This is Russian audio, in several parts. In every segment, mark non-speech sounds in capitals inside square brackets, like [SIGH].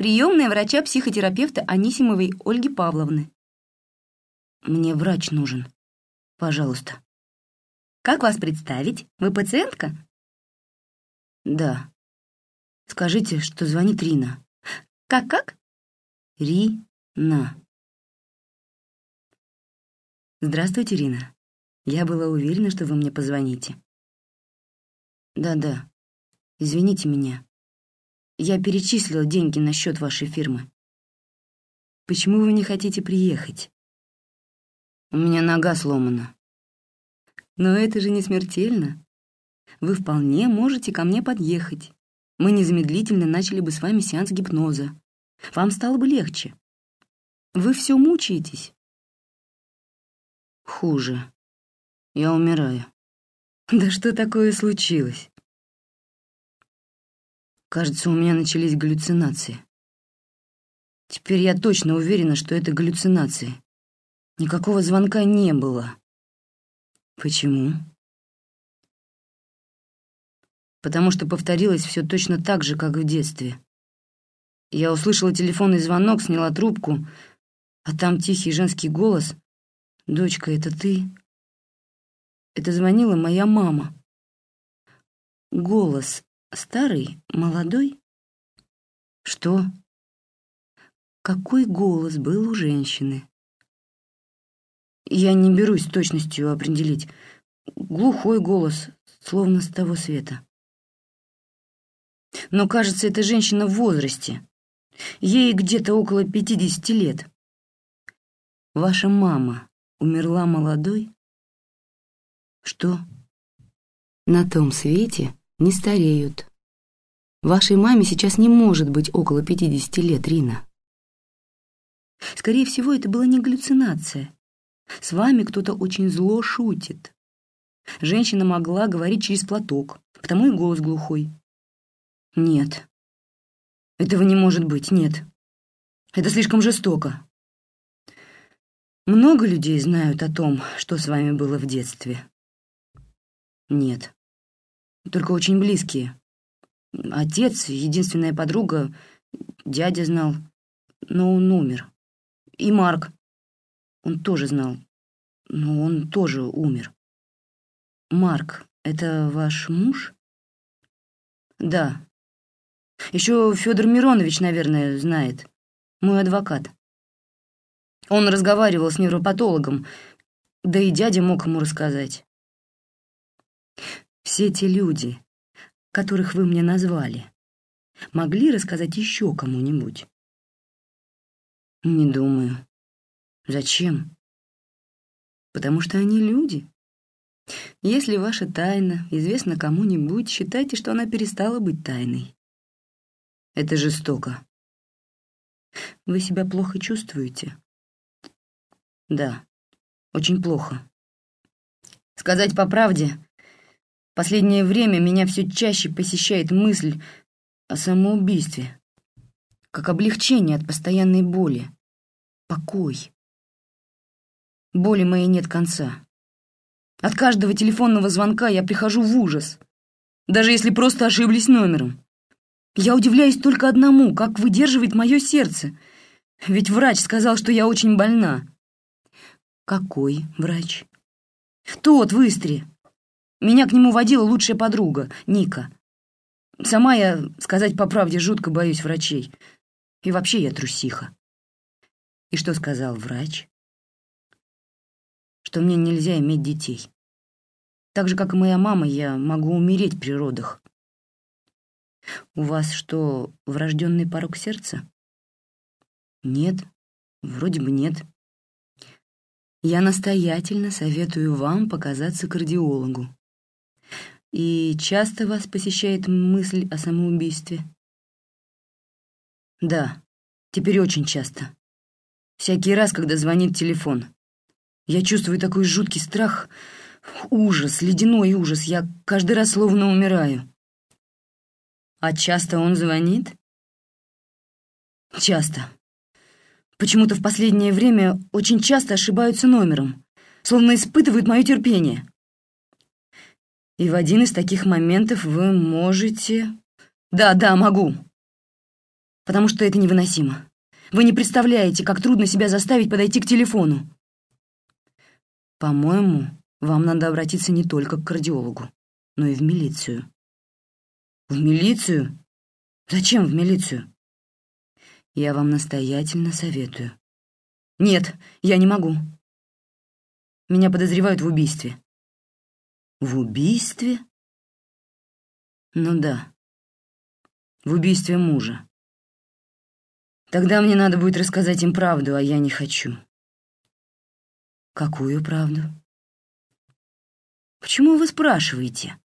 Приемная врача-психотерапевта Анисимовой Ольги Павловны. Мне врач нужен. Пожалуйста. Как вас представить? Вы пациентка? Да. Скажите, что звонит Рина. Как-как? Рина. Здравствуйте, Рина. Я была уверена, что вы мне позвоните. Да-да. Извините меня. Я перечислила деньги на счет вашей фирмы. Почему вы не хотите приехать? У меня нога сломана. Но это же не смертельно. Вы вполне можете ко мне подъехать. Мы незамедлительно начали бы с вами сеанс гипноза. Вам стало бы легче. Вы все мучаетесь. Хуже. Я умираю. [LAUGHS] Да что такое случилось? Кажется, у меня начались галлюцинации. Теперь я точно уверена, что это галлюцинации. Никакого звонка не было. Почему? Потому что повторилось все точно так же, как в детстве. Я услышала телефонный звонок, сняла трубку, а там тихий женский голос. «Дочка, это ты?» Это звонила моя мама. Голос Старый? Молодой? Что? Какой голос был у женщины? Я не берусь с точностью определить. Глухой голос, словно с того света. Но, кажется, эта женщина в возрасте. Ей где-то около 50 лет. Ваша мама умерла молодой? Что? На том свете не стареют. Вашей маме сейчас не может быть около 50 лет, Рина. Скорее всего, это была не галлюцинация. С вами кто-то очень зло шутит. Женщина могла говорить через платок, потому и голос глухой. Нет. Этого не может быть, нет. Это слишком жестоко. Много людей знают о том, что с вами было в детстве? Нет только очень близкие. Отец, единственная подруга, дядя знал, но он умер. И Марк, он тоже знал, но он тоже умер. Марк, это ваш муж? Да. Еще Федор Миронович, наверное, знает. Мой адвокат. Он разговаривал с невропатологом, да и дядя мог ему рассказать. Все те люди, которых вы мне назвали, могли рассказать еще кому-нибудь? Не думаю. Зачем? Потому что они люди. Если ваша тайна известна кому-нибудь, считайте, что она перестала быть тайной. Это жестоко. Вы себя плохо чувствуете? Да, очень плохо. Сказать по правде, Последнее время меня все чаще посещает мысль о самоубийстве, как облегчение от постоянной боли, покой. Боли моей нет конца. От каждого телефонного звонка я прихожу в ужас, даже если просто ошиблись номером. Я удивляюсь только одному, как выдерживает мое сердце, ведь врач сказал, что я очень больна. Какой врач? Тот в Истре. Меня к нему водила лучшая подруга, Ника. Сама я, сказать по правде, жутко боюсь врачей. И вообще я трусиха. И что сказал врач? Что мне нельзя иметь детей. Так же, как и моя мама, я могу умереть при родах. У вас что, врожденный порог сердца? Нет, вроде бы нет. Я настоятельно советую вам показаться кардиологу. И часто вас посещает мысль о самоубийстве? Да, теперь очень часто. Всякий раз, когда звонит телефон. Я чувствую такой жуткий страх, ужас, ледяной ужас. Я каждый раз словно умираю. А часто он звонит? Часто. Почему-то в последнее время очень часто ошибаются номером, словно испытывают мое терпение. И в один из таких моментов вы можете... Да, да, могу. Потому что это невыносимо. Вы не представляете, как трудно себя заставить подойти к телефону. По-моему, вам надо обратиться не только к кардиологу, но и в милицию. В милицию? Зачем в милицию? Я вам настоятельно советую. Нет, я не могу. Меня подозревают в убийстве. В убийстве? Ну да, в убийстве мужа. Тогда мне надо будет рассказать им правду, а я не хочу. Какую правду? Почему вы спрашиваете?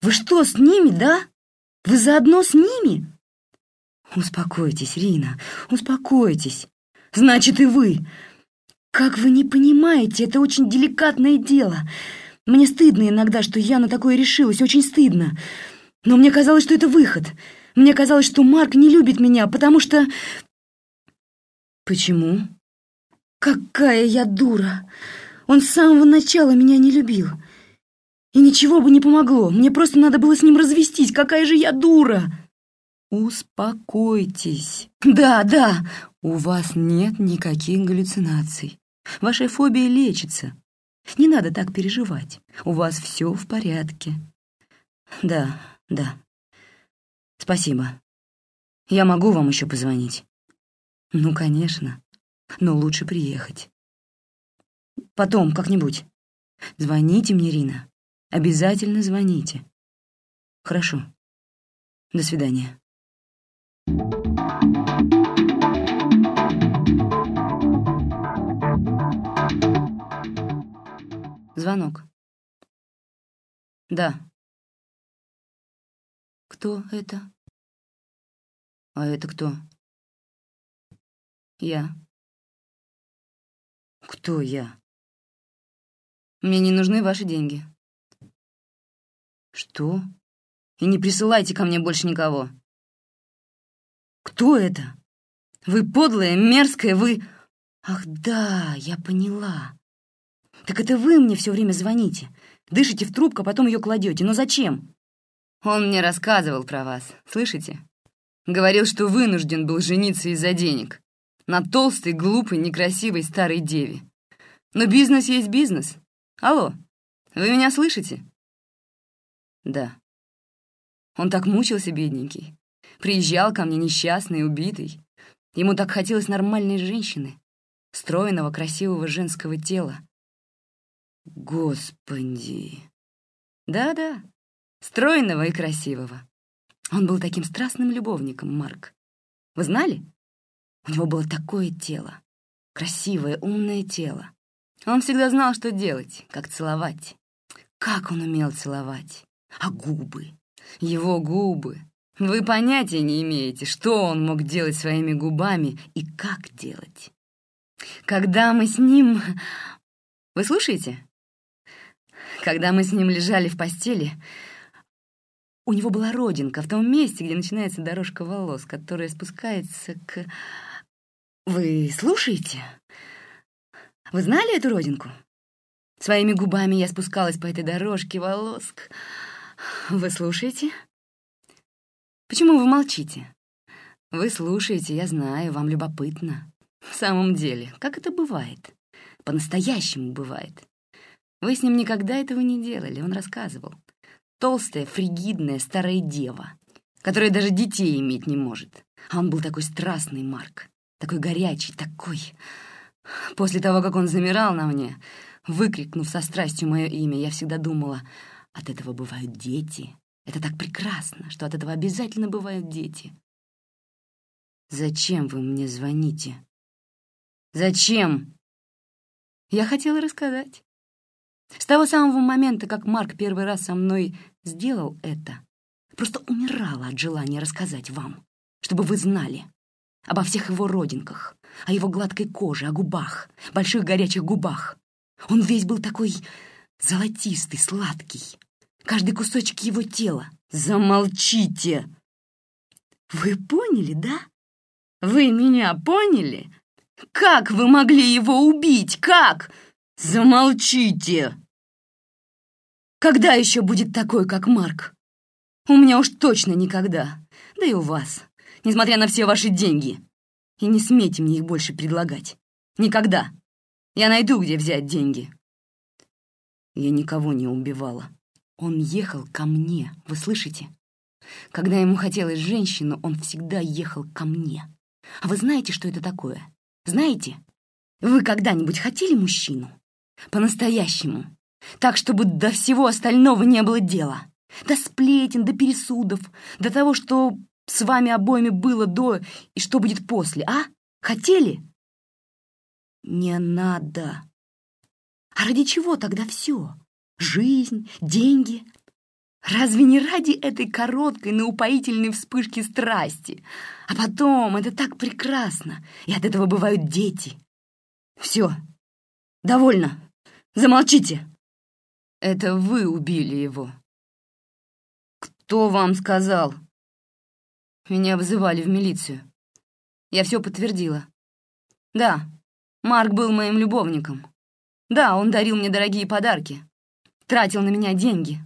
Вы что, с ними, да? Вы заодно с ними? Успокойтесь, Рина, успокойтесь. Значит, и вы. Как вы не понимаете, это очень деликатное дело. Мне стыдно иногда, что я на такое решилась, очень стыдно. Но мне казалось, что это выход — мне казалось, что Марк не любит меня, потому что... Почему? Какая я дура! Он с самого начала меня не любил. И ничего бы не помогло. Мне просто надо было с ним развестись. Какая же я дура! Успокойтесь. Да, да, у вас нет никаких галлюцинаций. Ваша фобия лечится. Не надо так переживать. У вас все в порядке. Да, да. «Спасибо. Я могу вам еще позвонить?» «Ну, конечно. Но лучше приехать. Потом, как-нибудь. Звоните мне, Рина. Обязательно звоните. Хорошо. До свидания». Звонок. Да. Кто это? А это кто? Я. Кто я? Мне не нужны ваши деньги. Что? И не присылайте ко мне больше никого. Кто это? Вы подлая, мерзкая, вы... Ах да, я поняла. Так это вы мне все время звоните. Дышите в трубку, а потом ее кладете. Но зачем? Он мне рассказывал про вас, слышите? Говорил, что вынужден был жениться из-за денег. На толстой, глупой, некрасивой старой деве. Но бизнес есть бизнес. Алло, вы меня слышите? Да. Он так мучился, бедненький. Приезжал ко мне несчастный, убитый. Ему так хотелось нормальной женщины, стройного, красивого женского тела. Господи. Да-да, стройного и красивого. Он был таким страстным любовником, Марк. Вы знали? У него было такое тело. Красивое, умное тело. Он всегда знал, что делать, как целовать. Как он умел целовать. А губы? Его губы. Вы понятия не имеете, что он мог делать своими губами и как делать. Когда мы с ним... Вы слушаете? Когда мы с ним лежали в постели, у него была родинка в том месте, где начинается дорожка волос, которая спускается к... Вы слушаете? Вы знали эту родинку? Своими губами я спускалась по этой дорожке волос. Вы слушаете? Почему вы молчите? Вы слушаете, я знаю, вам любопытно. В самом деле, как это бывает? По-настоящему бывает. Вы с ним никогда этого не делали, он рассказывал толстая, фригидная старая дева, которая даже детей иметь не может. А он был такой страстный, Марк, такой горячий, такой... После того, как он замирал на мне, выкрикнув со страстью мое имя, я всегда думала, от этого бывают дети. Это так прекрасно, что от этого обязательно бывают дети. Зачем вы мне звоните? Зачем? Я хотела рассказать. С того самого момента, как Марк первый раз со мной сделал это, просто умирала от желания рассказать вам, чтобы вы знали обо всех его родинках, о его гладкой коже, о губах, больших горячих губах. Он весь был такой золотистый, сладкий. Каждый кусочек его тела. Замолчите! Вы поняли, да? Вы меня поняли? Как вы могли его убить? Как? Замолчите! Когда еще будет такой, как Марк? У меня уж точно никогда. Да и у вас, несмотря на все ваши деньги. И не смейте мне их больше предлагать. Никогда. Я найду, где взять деньги. Я никого не убивала. Он ехал ко мне, вы слышите? Когда ему хотелось женщину, он всегда ехал ко мне. А вы знаете, что это такое? Знаете? Вы когда-нибудь хотели мужчину? По-настоящему. Так, чтобы до всего остального не было дела. До сплетен, до пересудов, до того, что с вами обоими было до и что будет после, а? Хотели? Не надо. А ради чего тогда все? Жизнь, деньги? Разве не ради этой короткой, но упоительной вспышки страсти? А потом это так прекрасно, и от этого бывают дети. Все, довольно, замолчите. Это вы убили его. Кто вам сказал? Меня вызывали в милицию. Я все подтвердила. Да, Марк был моим любовником. Да, он дарил мне дорогие подарки. Тратил на меня деньги.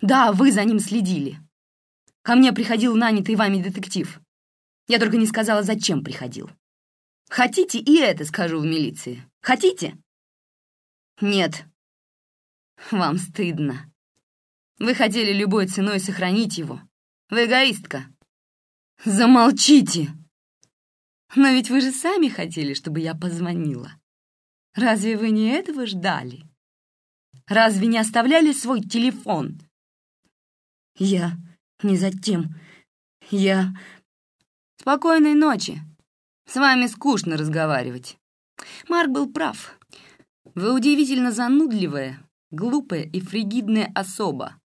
Да, вы за ним следили. Ко мне приходил нанятый вами детектив. Я только не сказала, зачем приходил. Хотите, и это скажу в милиции. Хотите? Нет. Вам стыдно. Вы хотели любой ценой сохранить его. Вы эгоистка. Замолчите! Но ведь вы же сами хотели, чтобы я позвонила. Разве вы не этого ждали? Разве не оставляли свой телефон? Я не затем. Я... Спокойной ночи. С вами скучно разговаривать. Марк был прав. Вы удивительно занудливая, глупая и фригидная особа.